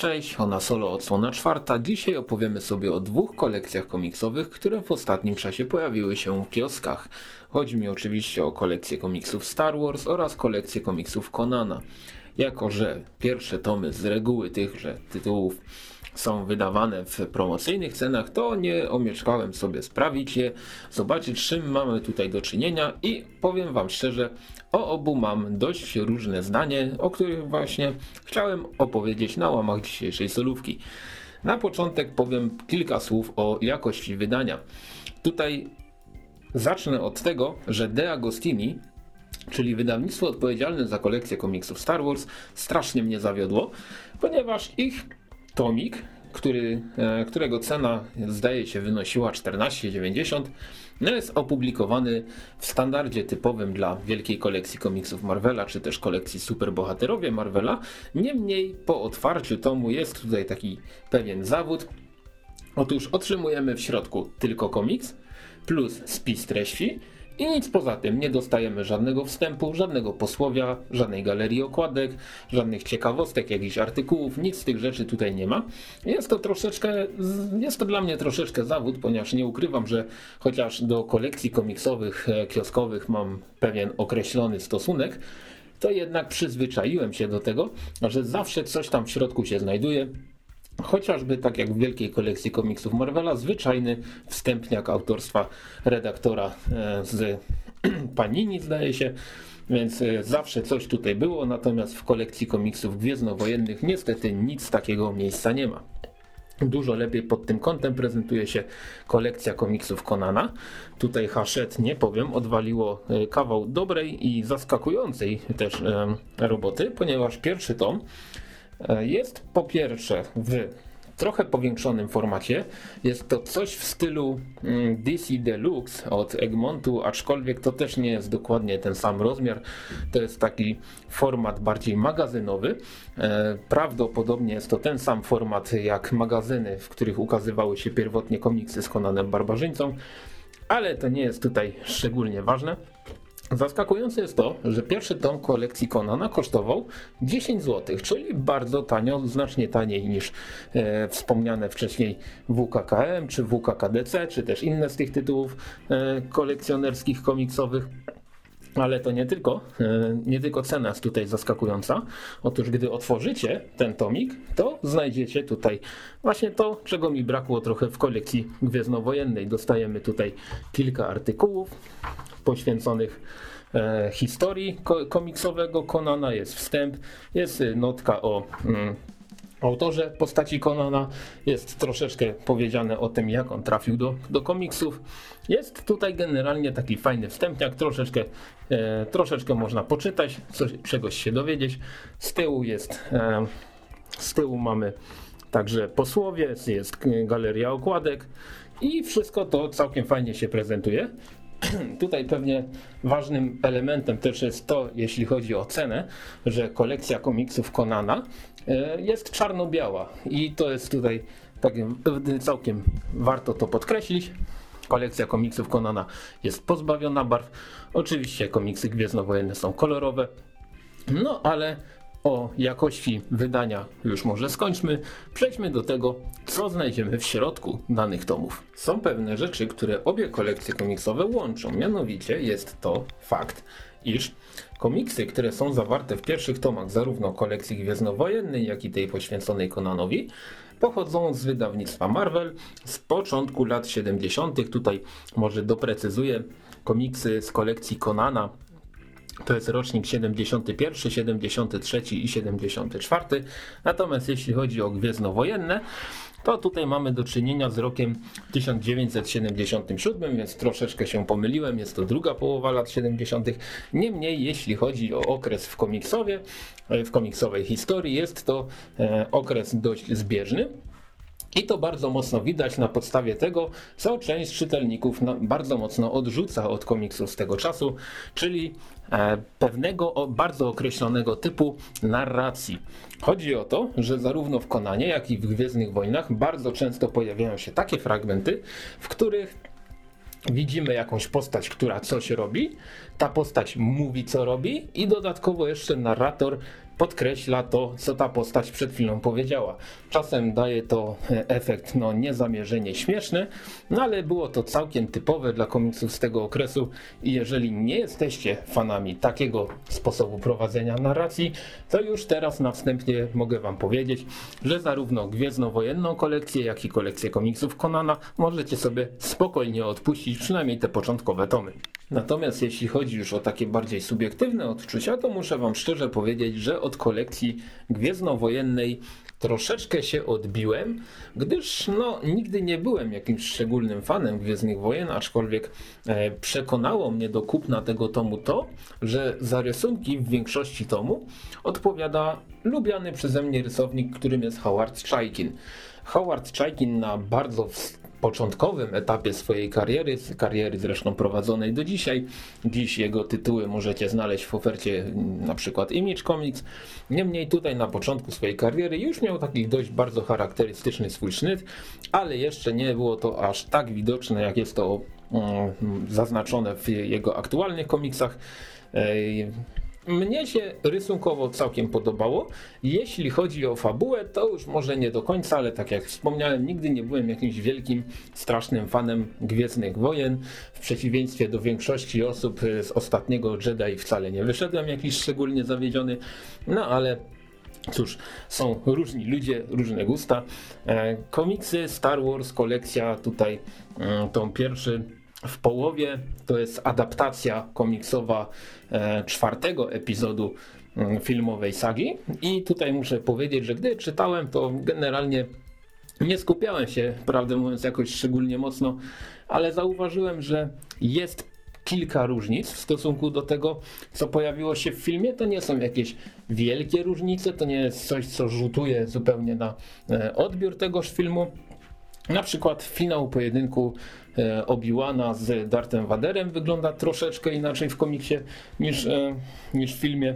Cześć, Ona Solo odsłona czwarta. Dzisiaj opowiemy sobie o dwóch kolekcjach komiksowych, które w ostatnim czasie pojawiły się w kioskach. Chodzi mi oczywiście o kolekcję komiksów Star Wars oraz kolekcję komiksów Conana. Jako, że pierwsze tomy z reguły tychże tytułów są wydawane w promocyjnych cenach, to nie omieszkałem sobie sprawić je, zobaczyć czym mamy tutaj do czynienia i powiem wam szczerze, o obu mam dość różne zdanie, o których właśnie chciałem opowiedzieć na łamach dzisiejszej solówki. Na początek powiem kilka słów o jakości wydania. Tutaj zacznę od tego, że De Agostini czyli wydawnictwo odpowiedzialne za kolekcję komiksów Star Wars, strasznie mnie zawiodło, ponieważ ich tomik, który, e, którego cena zdaje się wynosiła 14,90, no jest opublikowany w standardzie typowym dla wielkiej kolekcji komiksów Marvela, czy też kolekcji superbohaterowie Marvela. Niemniej po otwarciu tomu jest tutaj taki pewien zawód. Otóż otrzymujemy w środku tylko komiks plus spis treści i nic poza tym. Nie dostajemy żadnego wstępu, żadnego posłowia, żadnej galerii okładek, żadnych ciekawostek, jakichś artykułów, nic z tych rzeczy tutaj nie ma. Jest to troszeczkę, jest to dla mnie troszeczkę zawód, ponieważ nie ukrywam, że chociaż do kolekcji komiksowych, e, kioskowych mam pewien określony stosunek, to jednak przyzwyczaiłem się do tego, że zawsze coś tam w środku się znajduje, Chociażby tak jak w wielkiej kolekcji komiksów Marvela, zwyczajny wstępniak autorstwa redaktora e, z Panini zdaje się, więc e, zawsze coś tutaj było, natomiast w kolekcji komiksów gwiezdnowojennych niestety nic takiego miejsca nie ma. Dużo lepiej pod tym kątem prezentuje się kolekcja komiksów Konana. Tutaj Hachette, nie powiem, odwaliło e, kawał dobrej i zaskakującej też roboty, ponieważ pierwszy tom jest po pierwsze w trochę powiększonym formacie. Jest to coś w stylu mm, DC Deluxe od Egmontu, aczkolwiek to też nie jest dokładnie ten sam rozmiar. To jest taki format bardziej magazynowy. E, prawdopodobnie jest to ten sam format jak magazyny, w których ukazywały się pierwotnie komiksy z Conanem Barbarzyńcą, ale to nie jest tutaj szczególnie ważne. Zaskakujące jest to, że pierwszy tom kolekcji Conana kosztował 10 zł, czyli bardzo tanio, znacznie taniej niż e, wspomniane wcześniej WKKM, czy WKKDC, czy też inne z tych tytułów e, kolekcjonerskich, komiksowych. Ale to nie tylko, e, nie tylko cena jest tutaj zaskakująca. Otóż gdy otworzycie ten tomik, to znajdziecie tutaj właśnie to, czego mi brakło trochę w kolekcji gwiezdnowojennej. Dostajemy tutaj kilka artykułów poświęconych e, historii komiksowego Konana, jest wstęp, jest notka o mm, autorze postaci Konana, jest troszeczkę powiedziane o tym, jak on trafił do, do komiksów. Jest tutaj generalnie taki fajny wstępniak, troszeczkę, e, troszeczkę można poczytać, coś, czegoś się dowiedzieć. Z tyłu jest, e, z tyłu mamy także posłowie, jest galeria okładek i wszystko to całkiem fajnie się prezentuje. Tutaj pewnie ważnym elementem też jest to, jeśli chodzi o cenę, że kolekcja komiksów Konana e, jest czarno-biała i to jest tutaj całkiem warto to podkreślić. Kolekcja komiksów Konana jest pozbawiona barw. Oczywiście komiksy gwiezdnowojenne są kolorowe, no ale o jakości wydania już może skończmy. Przejdźmy do tego, co znajdziemy w środku danych tomów. Są pewne rzeczy, które obie kolekcje komiksowe łączą. Mianowicie jest to fakt, iż komiksy, które są zawarte w pierwszych tomach zarówno kolekcji gwiezdnowojennej, jak i tej poświęconej Conanowi, pochodzą z wydawnictwa Marvel z początku lat 70. Tutaj może doprecyzuję komiksy z kolekcji Conana to jest rocznik 71, 73 i 74. Natomiast jeśli chodzi o gwiezdnowojenne, to tutaj mamy do czynienia z rokiem 1977, więc troszeczkę się pomyliłem, jest to druga połowa lat 70. Niemniej, jeśli chodzi o okres w komiksowie, w komiksowej historii, jest to e, okres dość zbieżny. I to bardzo mocno widać na podstawie tego, co część czytelników bardzo mocno odrzuca od komiksów z tego czasu, czyli e, pewnego bardzo określonego typu narracji. Chodzi o to, że zarówno w Konanie, jak i w Gwiezdnych Wojnach bardzo często pojawiają się takie fragmenty, w których widzimy jakąś postać, która coś robi, ta postać mówi co robi i dodatkowo jeszcze narrator podkreśla to, co ta postać przed chwilą powiedziała. Czasem daje to e, efekt no, niezamierzenie śmieszny, no ale było to całkiem typowe dla komiksów z tego okresu i jeżeli nie jesteście fanami takiego sposobu prowadzenia narracji, to już teraz na wstępie mogę wam powiedzieć, że zarówno Gwiezdnowojenną kolekcję, jak i kolekcję komiksów Konana możecie sobie spokojnie odpuścić, przynajmniej te początkowe tomy. Natomiast jeśli chodzi już o takie bardziej subiektywne odczucia, to muszę wam szczerze powiedzieć, że od kolekcji Gwiezdnowojennej troszeczkę się odbiłem, gdyż no, nigdy nie byłem jakimś szczególnym fanem Gwiezdnych Wojen, aczkolwiek e, przekonało mnie do kupna tego tomu to, że za rysunki w większości tomu odpowiada lubiany przeze mnie rysownik, którym jest Howard Chaykin. Howard Chaykin na bardzo początkowym etapie swojej kariery, kariery zresztą prowadzonej do dzisiaj. Dziś jego tytuły możecie znaleźć w ofercie mm, na przykład Image Comics. Niemniej tutaj na początku swojej kariery już miał taki dość bardzo charakterystyczny swój sznyt, ale jeszcze nie było to aż tak widoczne, jak jest to mm, zaznaczone w jego aktualnych komiksach. Mnie się rysunkowo całkiem podobało. Jeśli chodzi o fabułę, to już może nie do końca, ale tak jak wspomniałem, nigdy nie byłem jakimś wielkim, strasznym fanem Gwiezdnych Wojen. W przeciwieństwie do większości osób z ostatniego Jedi wcale nie wyszedłem jakiś szczególnie zawiedziony. No ale Cóż, są różni ludzie, różne gusta. E, komiksy Star Wars, kolekcja tutaj, e, tą pierwszy w połowie to jest adaptacja komiksowa e, czwartego epizodu mm, filmowej sagi. I tutaj muszę powiedzieć, że gdy czytałem, to generalnie nie skupiałem się, prawdę mówiąc, jakoś szczególnie mocno, ale zauważyłem, że jest kilka różnic w stosunku do tego, co pojawiło się w filmie. To nie są jakieś wielkie różnice, to nie jest coś, co rzutuje zupełnie na e, odbiór tegoż filmu. Na przykład finał pojedynku Obi-Wana z Darthem Vaderem wygląda troszeczkę inaczej w komiksie niż, e, niż w filmie.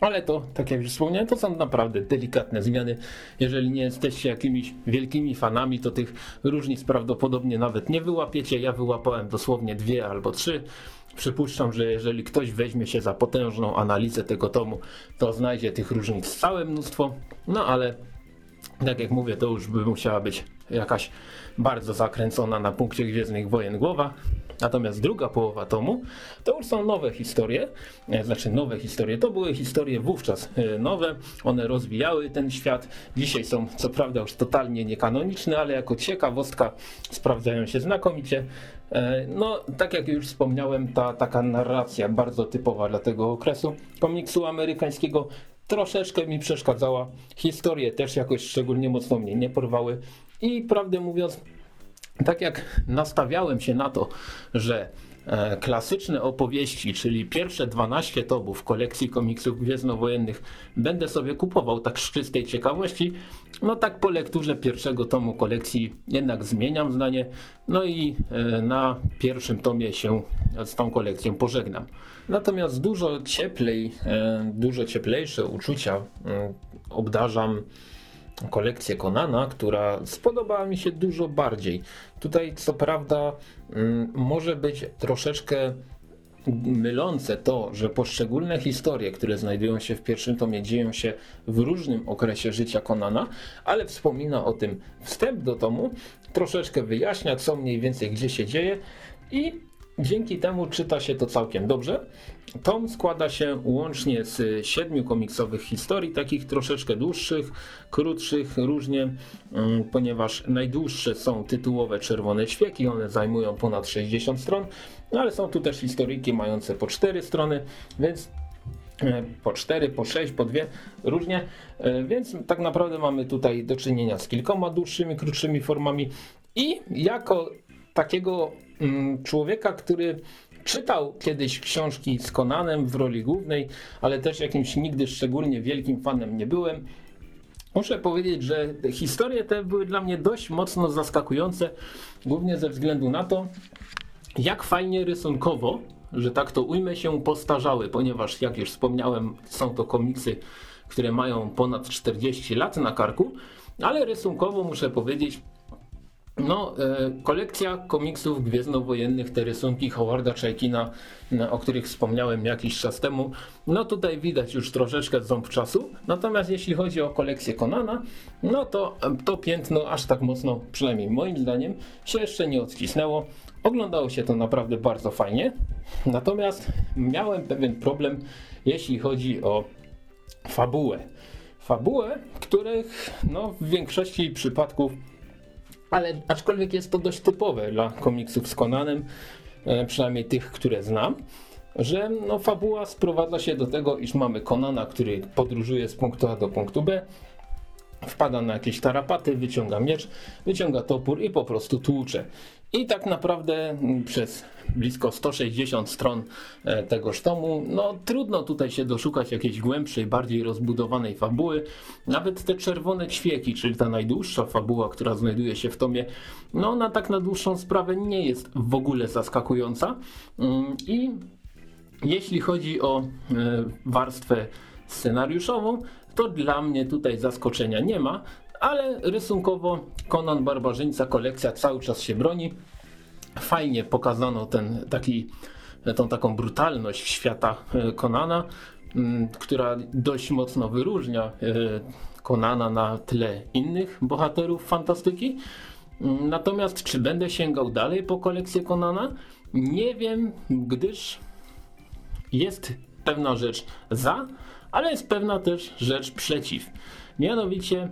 Ale to, tak jak już wspomniałem, to są naprawdę delikatne zmiany. Jeżeli nie jesteście jakimiś wielkimi fanami, to tych różnic prawdopodobnie nawet nie wyłapiecie. Ja wyłapałem dosłownie dwie albo trzy. Przypuszczam, że jeżeli ktoś weźmie się za potężną analizę tego tomu, to znajdzie tych różnic całe mnóstwo. No ale tak jak mówię, to już by musiała być jakaś bardzo zakręcona na punkcie Gwiezdnych Wojen głowa. Natomiast druga połowa tomu to już są nowe historie, e, znaczy nowe historie, to były historie wówczas e, nowe, one rozwijały ten świat. Dzisiaj są co prawda już totalnie niekanoniczne, ale jako ciekawostka sprawdzają się znakomicie. E, no, tak jak już wspomniałem, ta taka narracja bardzo typowa dla tego okresu komiksu amerykańskiego troszeczkę mi przeszkadzała. Historie też jakoś szczególnie mocno mnie nie porwały. I prawdę mówiąc, tak jak nastawiałem się na to, że e, klasyczne opowieści, czyli pierwsze 12 tomów kolekcji komiksów gwiezdnowojennych będę sobie kupował tak z czystej ciekawości, no tak po lekturze pierwszego tomu kolekcji jednak zmieniam zdanie, no i e, na pierwszym tomie się z tą kolekcją pożegnam. Natomiast dużo cieplej, e, dużo cieplejsze uczucia obdarzam kolekcję Konana, która spodobała mi się dużo bardziej. Tutaj co prawda mm, może być troszeczkę mylące to, że poszczególne historie, które znajdują się w pierwszym tomie, dzieją się w różnym okresie życia Konana, ale wspomina o tym wstęp do tomu, troszeczkę wyjaśnia, co mniej więcej gdzie się dzieje i Dzięki temu czyta się to całkiem dobrze. Tom składa się łącznie z siedmiu komiksowych historii, takich troszeczkę dłuższych, krótszych, różnie, mm, ponieważ najdłuższe są tytułowe Czerwone Ćwieki, one zajmują ponad 60 stron, no ale są tu też historyjki mające po 4 strony, więc e, po 4, po 6, po 2, różnie, e, więc tak naprawdę mamy tutaj do czynienia z kilkoma dłuższymi, krótszymi formami i jako takiego mm, człowieka, który czytał kiedyś książki z Konanem w roli głównej, ale też jakimś nigdy szczególnie wielkim fanem nie byłem. Muszę powiedzieć, że historie te były dla mnie dość mocno zaskakujące, głównie ze względu na to, jak fajnie rysunkowo, że tak to ujmę się, postarzały, ponieważ jak już wspomniałem, są to komiksy, które mają ponad 40 lat na karku, ale rysunkowo muszę powiedzieć, No, e, kolekcja komiksów gwiezdnowojennych, te rysunki Howarda Chaikina, na- o których wspomniałem jakiś czas temu, no tutaj widać już troszeczkę ząb czasu. Natomiast jeśli chodzi o kolekcję Konana, no to e, to piętno aż tak mocno, przynajmniej moim zdaniem, się jeszcze nie odcisnęło. Oglądało się to naprawdę bardzo fajnie. Natomiast miałem pewien problem, jeśli chodzi o fabułę. Fabułę, których no, w większości przypadków ale aczkolwiek jest to dość typowe dla komiksów z Conanem, e, przynajmniej tych, które znam, że no, fabuła sprowadza się do tego, iż mamy Conana, który podróżuje z punktu A do punktu B, wpada na jakieś tarapaty, wyciąga miecz, wyciąga topór i po prostu tłucze. I tak naprawdę przez blisko 160 stron e, tegoż tomu, no trudno tutaj się doszukać jakiejś głębszej, bardziej rozbudowanej fabuły. Nawet te czerwone ćwieki, czyli ta najdłuższa fabuła, która znajduje się w tomie, no ona tak na dłuższą sprawę nie jest w ogóle zaskakująca. Mm, I jeśli chodzi o e, warstwę scenariuszową, to dla mnie tutaj zaskoczenia nie ma, ale rysunkowo Conan Barbarzyńca kolekcja cały czas się broni. Fajnie pokazano ten taki, tą taką brutalność świata e, Conana, m, która dość mocno wyróżnia e, Conana na tle innych bohaterów fantastyki. Mm, Natomiast czy będę sięgał dalej po kolekcję Conana? Nie wiem, gdyż jest pewna rzecz za, ale jest pewna też rzecz przeciw. Mianowicie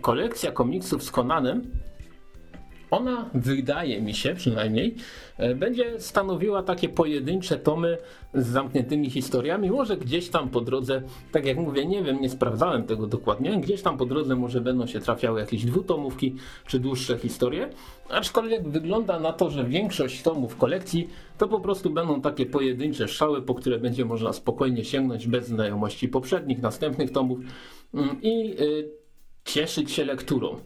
kolekcja komiksów z Conanem, ona wydaje mi się przynajmniej, e, będzie stanowiła takie pojedyncze tomy z zamkniętymi historiami. Może gdzieś tam po drodze, tak jak mówię, nie wiem, nie sprawdzałem tego dokładnie, gdzieś tam po drodze może będą się trafiały jakieś dwutomówki czy dłuższe historie. Aczkolwiek wygląda na to, że większość tomów kolekcji to po prostu będą takie pojedyncze szały, po które będzie można spokojnie sięgnąć bez znajomości poprzednich, następnych tomów i y, cieszyć się lekturą.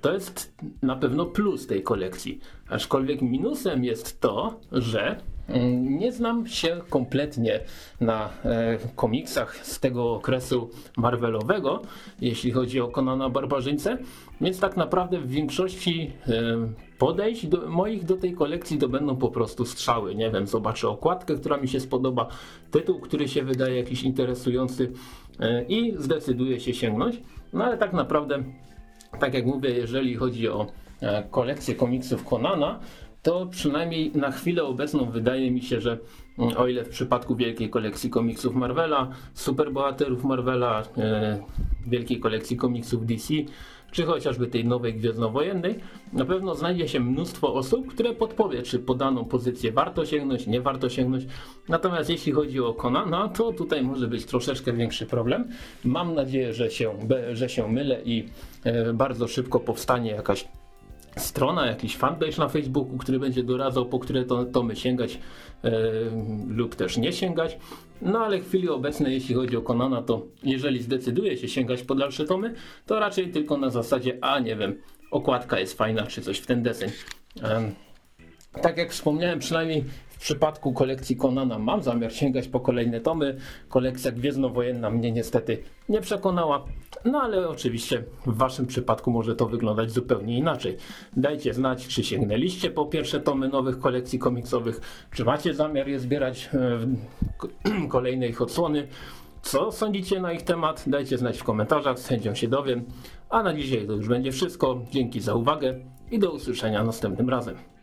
To jest na pewno plus tej kolekcji. Aczkolwiek minusem jest to, że mm, nie znam się kompletnie na e, komiksach z tego okresu Marvelowego, jeśli chodzi o Konana Barbarzyńcę, więc tak naprawdę w większości e, podejść do, moich do tej kolekcji to będą po prostu strzały. Nie wiem, zobaczę okładkę, która mi się spodoba, tytuł, który się wydaje jakiś interesujący i zdecyduję się sięgnąć. No ale tak naprawdę tak jak mówię, jeżeli chodzi o e, kolekcję komiksów Konana, to przynajmniej na chwilę obecną wydaje mi się, że mm, o ile w przypadku wielkiej kolekcji komiksów Marvela, superbohaterów Marvela, e, wielkiej kolekcji komiksów DC, czy chociażby tej nowej Gwiezdnowojennej, na pewno znajdzie się mnóstwo osób, które podpowie, czy po daną pozycję warto sięgnąć, nie warto sięgnąć. Natomiast jeśli chodzi o Conana, to tutaj może być troszeczkę większy problem. Mam nadzieję, że się, że się mylę i e, bardzo szybko powstanie jakaś strona, jakiś fanpage na Facebooku, który będzie doradzał, po które to, tomy sięgać e, lub też nie sięgać. No ale w chwili obecnej, jeśli chodzi o Konana, to jeżeli zdecyduje się sięgać po dalsze tomy, to raczej tylko na zasadzie, a nie wiem, okładka jest fajna, czy coś w ten deseń. Em, tak jak wspomniałem, przynajmniej przypadku kolekcji Konana mam zamiar sięgać po kolejne tomy. Kolekcja Gwiezdnowojenna mnie niestety nie przekonała, no ale oczywiście w waszym przypadku może to wyglądać zupełnie inaczej. Dajcie znać, czy sięgnęliście po pierwsze tomy nowych kolekcji komiksowych, czy macie zamiar je zbierać e, w ko- kolejnej ich odsłony. Co sądzicie na ich temat? Dajcie znać w komentarzach, z chęcią się dowiem. A na dzisiaj to już będzie wszystko. Dzięki za uwagę i do usłyszenia następnym razem.